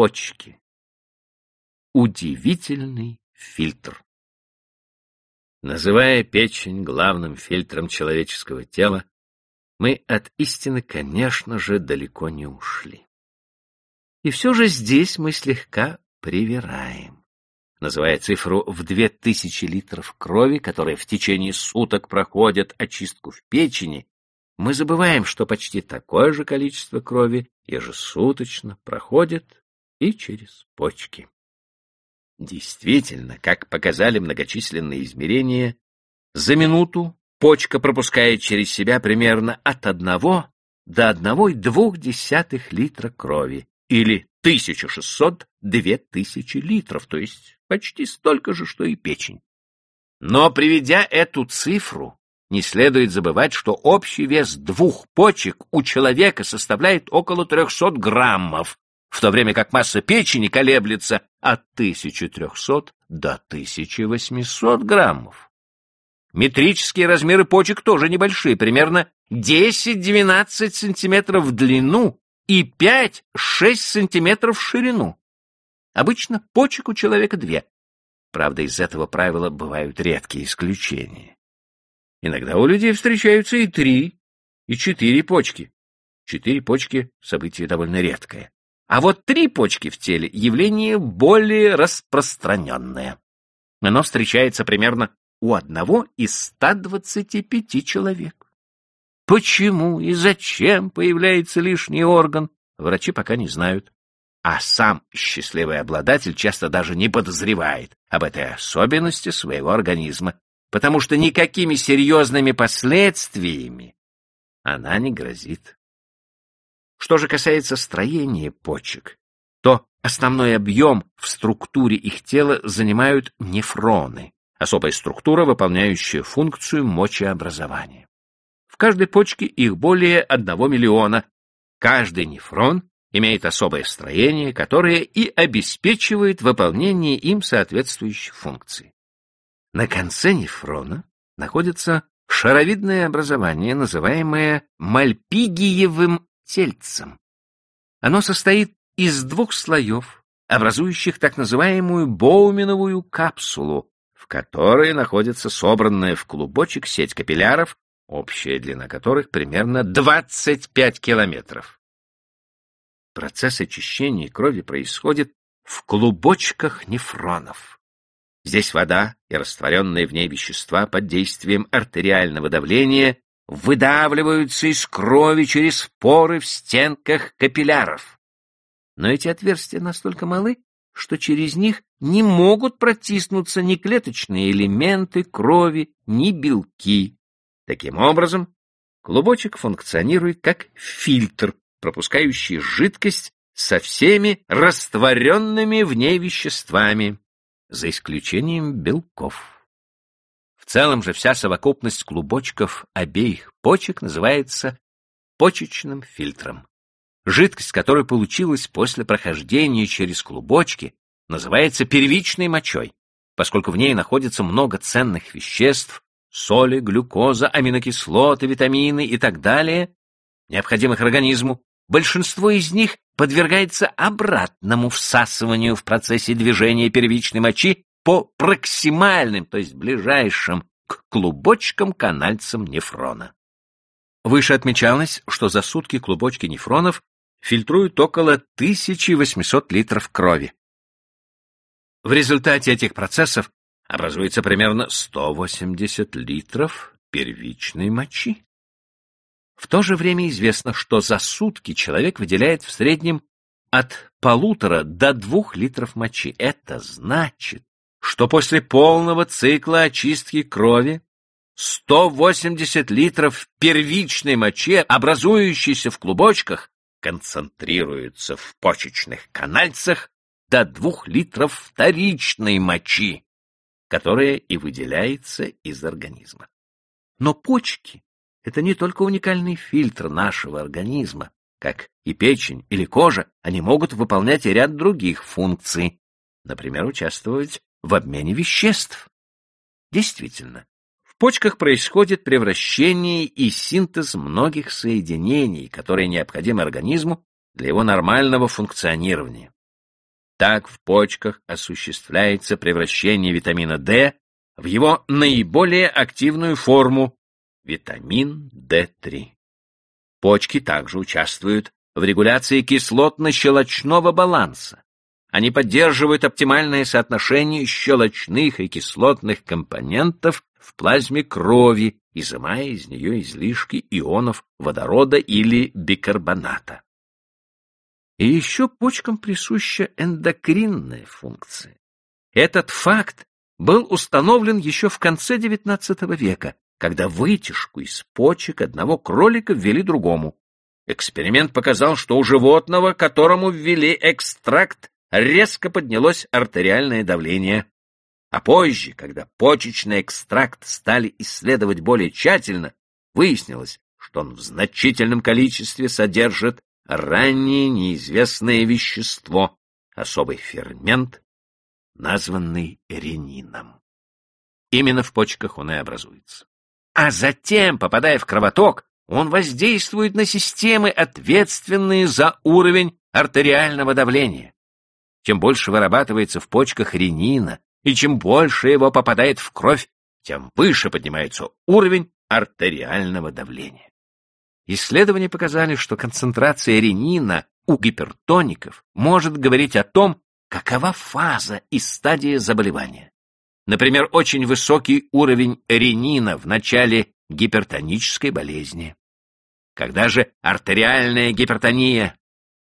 почки. Удивительный фильтр. Называя печень главным фильтром человеческого тела, мы от истины, конечно же, далеко не ушли. И все же здесь мы слегка привираем, называя цифру в две тысячи литров крови, которая в течение суток проходит очистку в печени, мы забываем, что почти такое же количество крови ежесуточно проходит и через почки. Действительно, как показали многочисленные измерения, за минуту почка пропускает через себя примерно от одного до одного и двух десятых литра крови, или 1600-2000 литров, то есть почти столько же, что и печень. Но, приведя эту цифру, не следует забывать, что общий вес двух почек у человека составляет около 300 граммов, в то время как масса печени колеблется от 1300 до 1800 граммов. Метрические размеры почек тоже небольшие, примерно 10-12 сантиметров в длину и 5-6 сантиметров в ширину. Обычно почек у человека две. Правда, из этого правила бывают редкие исключения. Иногда у людей встречаются и три, и четыре почки. Четыре почки — событие довольно редкое. А вот три почки в теле — явление более распространенное. Оно встречается примерно у одного из 125 человек. Почему и зачем появляется лишний орган, врачи пока не знают. А сам счастливый обладатель часто даже не подозревает об этой особенности своего организма, потому что никакими серьезными последствиями она не грозит. Что же касается строения почек, то основной объем в структуре их тела занимают нефроны, особая структура, выполняющая функцию мочеобразования каждой почке их более одного миллиона. Каждый нефрон имеет особое строение, которое и обеспечивает выполнение им соответствующих функций. На конце нефрона находится шаровидное образование, называемое мальпигиевым тельцем. Оно состоит из двух слоев, образующих так называемую боуменовую капсулу, в которой находится собранная в клубочек сеть капилляров, общая длина которых примерно 25 километров. Процесс очищения крови происходит в клубочках нефронов. Здесь вода и растворенные в ней вещества под действием артериального давления выдавливаются из крови через поры в стенках капилляров. Но эти отверстия настолько малы, что через них не могут протиснуться ни клеточные элементы крови, ни белки, Таким образом, клубочек функционирует как фильтр, пропускающий жидкость со всеми растворенными в ней веществами, за исключением белков. Целом же вся совокупность клубочков обеих почек называется почечным фильтром. Жидкость, которая получилась после прохождения через клубочки, называется первичной мочой, поскольку в ней находится много ценных веществ, соли, глюкоза, аминокислоты, витамины и так далее, необходимых организму, большинство из них подвергается обратному всасыванию в процессе движения первичной мочи по проксимальным, то есть ближайшим к клубочкам канальцам нефрона. Выше отмечалось, что за сутки клубочки нефронов фильтруют около 1800 литров крови. В результате этих процессов образуется примерно 180 литров первичной мочи. В то же время известно, что за сутки человек выделяет в среднем от полутора до двух литров мочи. Это значит, что после полного цикла очистки крови 180 литров первичной мочи, образующейся в клубочках, концентрируются в почечных канальцах до двух литров вторичной мочи, которое и выделяется из организма. Но почки — это не только уникальный фильтр нашего организма, как и печень или кожа, они могут выполнять и ряд других функций, например, участвовать в обмене веществ. Действительно, в почках происходит превращение и синтез многих соединений, которые необходимы организму для его нормального функционирования. Так в почках осуществляется превращение витамина D в его наиболее активную форму – витамин D3. Почки также участвуют в регуляции кислотно-щелочного баланса. Они поддерживают оптимальное соотношение щелочных и кислотных компонентов в плазме крови, изымая из нее излишки ионов водорода или бикарбоната. И еще почкам присуща эндокринная функция. Этот факт был установлен еще в конце XIX века, когда вытяжку из почек одного кролика ввели другому. Эксперимент показал, что у животного, которому ввели экстракт, резко поднялось артериальное давление. А позже, когда почечный экстракт стали исследовать более тщательно, выяснилось, что он в значительном количестве содержит ранее неизвестное вещество, особый фермент, названный ренином. Именно в почках он и образуется. А затем, попадая в кровоток, он воздействует на системы, ответственные за уровень артериального давления. Чем больше вырабатывается в почках ренина, и чем больше его попадает в кровь, тем выше поднимается уровень артериального давления. Исследования показали, что концентрация ренина у гипертоников может говорить о том, какова фаза и стадия заболевания. Например, очень высокий уровень ренина в начале гипертонической болезни. Когда же артериальная гипертония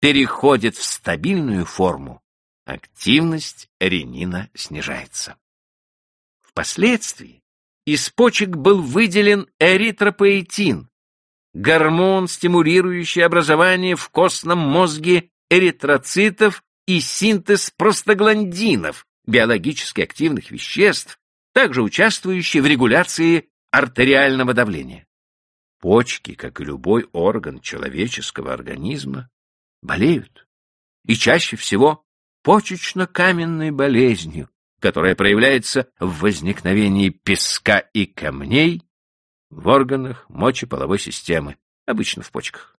переходит в стабильную форму, активность ренина снижается. Впоследствии из почек был выделен эритропоэтин, гормон, стимулирующий образование в костном мозге эритроцитов и синтез простагландинов, биологически активных веществ, также участвующий в регуляции артериального давления. Почки, как и любой орган человеческого организма, болеют. И чаще всего почечно-каменной болезнью, которая проявляется в возникновении песка и камней в органах мочеполовой системы, обычно в почках.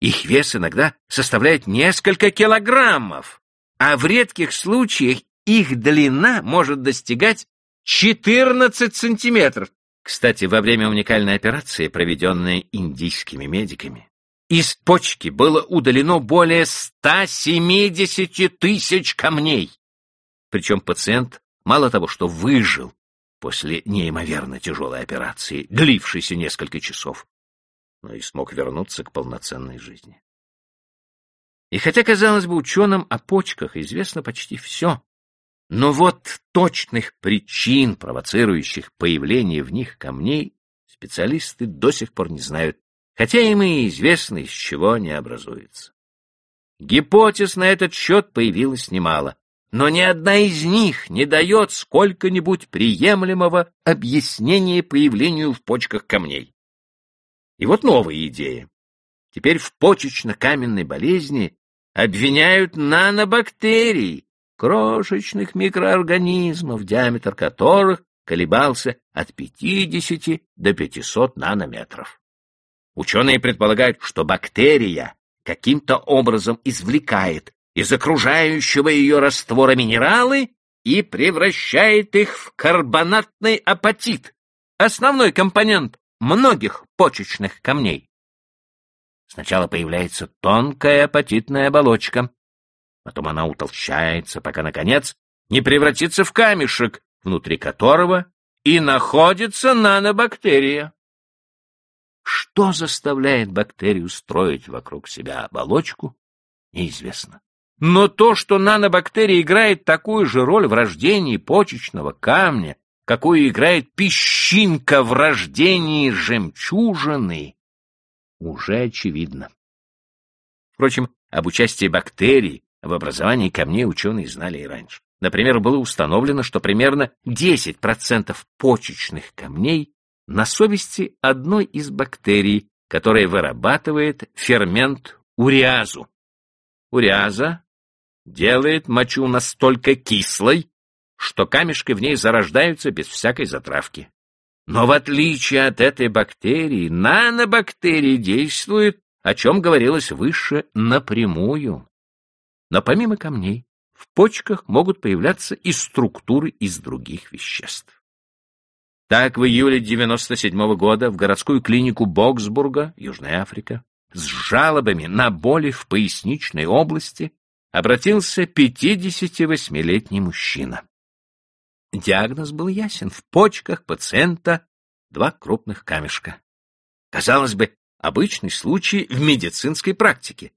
Их вес иногда составляет несколько килограммов, а в редких случаях их длина может достигать 14 сантиметров. Кстати, во время уникальной операции, проведенной индийскими медиками, из почки было удалено более 170 тысяч камней. Причем пациент мало того, что выжил, после неимоверно тяжелой операции, длившейся несколько часов, но и смог вернуться к полноценной жизни. И хотя, казалось бы, ученым о почках известно почти все, но вот точных причин, провоцирующих появление в них камней, специалисты до сих пор не знают, хотя им и известно, из чего они образуются. Гипотез на этот счет появилось немало, но ни одна из них не дает сколько-нибудь приемлемого объяснения появлению в почках камней. И вот новая идея. Теперь в почечно-каменной болезни обвиняют нанобактерий, крошечных микроорганизмов, диаметр которых колебался от 50 до 500 нанометров. Ученые предполагают, что бактерия каким-то образом извлекает из окружающего ее раствора минералы и превращает их в карбонатный апатит, основной компонент многих почечных камней. Сначала появляется тонкая апатитная оболочка, потом она утолщается, пока, наконец, не превратится в камешек, внутри которого и находится нанобактерия. Что заставляет бактерию строить вокруг себя оболочку, неизвестно. Но то, что нанобактерия играет такую же роль в рождении почечного камня, какую играет песчинка в рождении жемчужины, уже очевидно. Впрочем, об участии бактерий в образовании камней ученые знали и раньше. Например, было установлено, что примерно 10% почечных камней на совести одной из бактерий, которая вырабатывает фермент уриазу. Уриаза делает мочу настолько кислой, что камешки в ней зарождаются без всякой затравки. Но в отличие от этой бактерии, нанобактерии действуют, о чем говорилось выше, напрямую. Но помимо камней, в почках могут появляться и структуры из других веществ. Так, в июле 97 -го года в городскую клинику Боксбурга, Южная Африка, с жалобами на боли в поясничной области обратился 58-летний мужчина. Диагноз был ясен. В почках пациента два крупных камешка. Казалось бы, обычный случай в медицинской практике.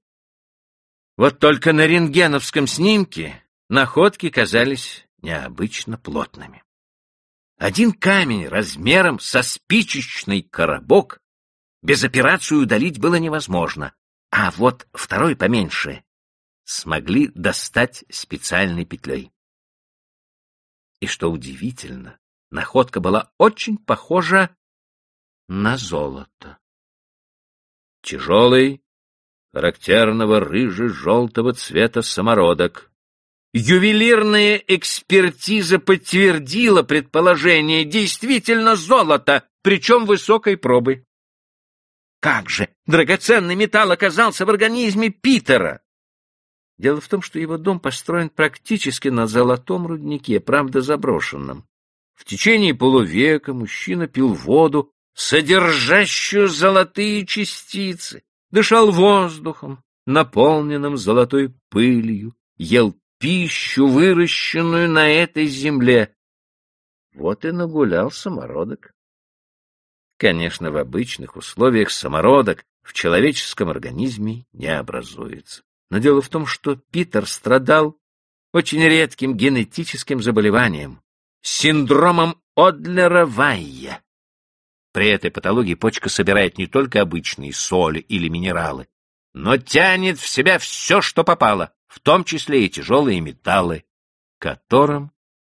Вот только на рентгеновском снимке находки казались необычно плотными. Один камень размером со спичечный коробок без операции удалить было невозможно, а вот второй поменьше смогли достать специальной петлей. И что удивительно, находка была очень похожа на золото. Тяжелый, характерного рыже-желтого цвета самородок. Ювелирная экспертиза подтвердила предположение действительно золото, причем высокой пробы. Как же драгоценный металл оказался в организме Питера? Дело в том, что его дом построен практически на золотом руднике, правда заброшенном. В течение полувека мужчина пил воду, содержащую золотые частицы, дышал воздухом, наполненным золотой пылью, ел пищу, выращенную на этой земле. Вот и нагулял самородок. Конечно, в обычных условиях самородок в человеческом организме не образуется. Но дело в том, что Питер страдал очень редким генетическим заболеванием — синдромом Одлера-Вайя. При этой патологии почка собирает не только обычные соли или минералы, но тянет в себя все, что попало, в том числе и тяжелые металлы, к которым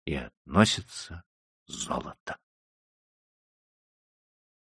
и относится золото.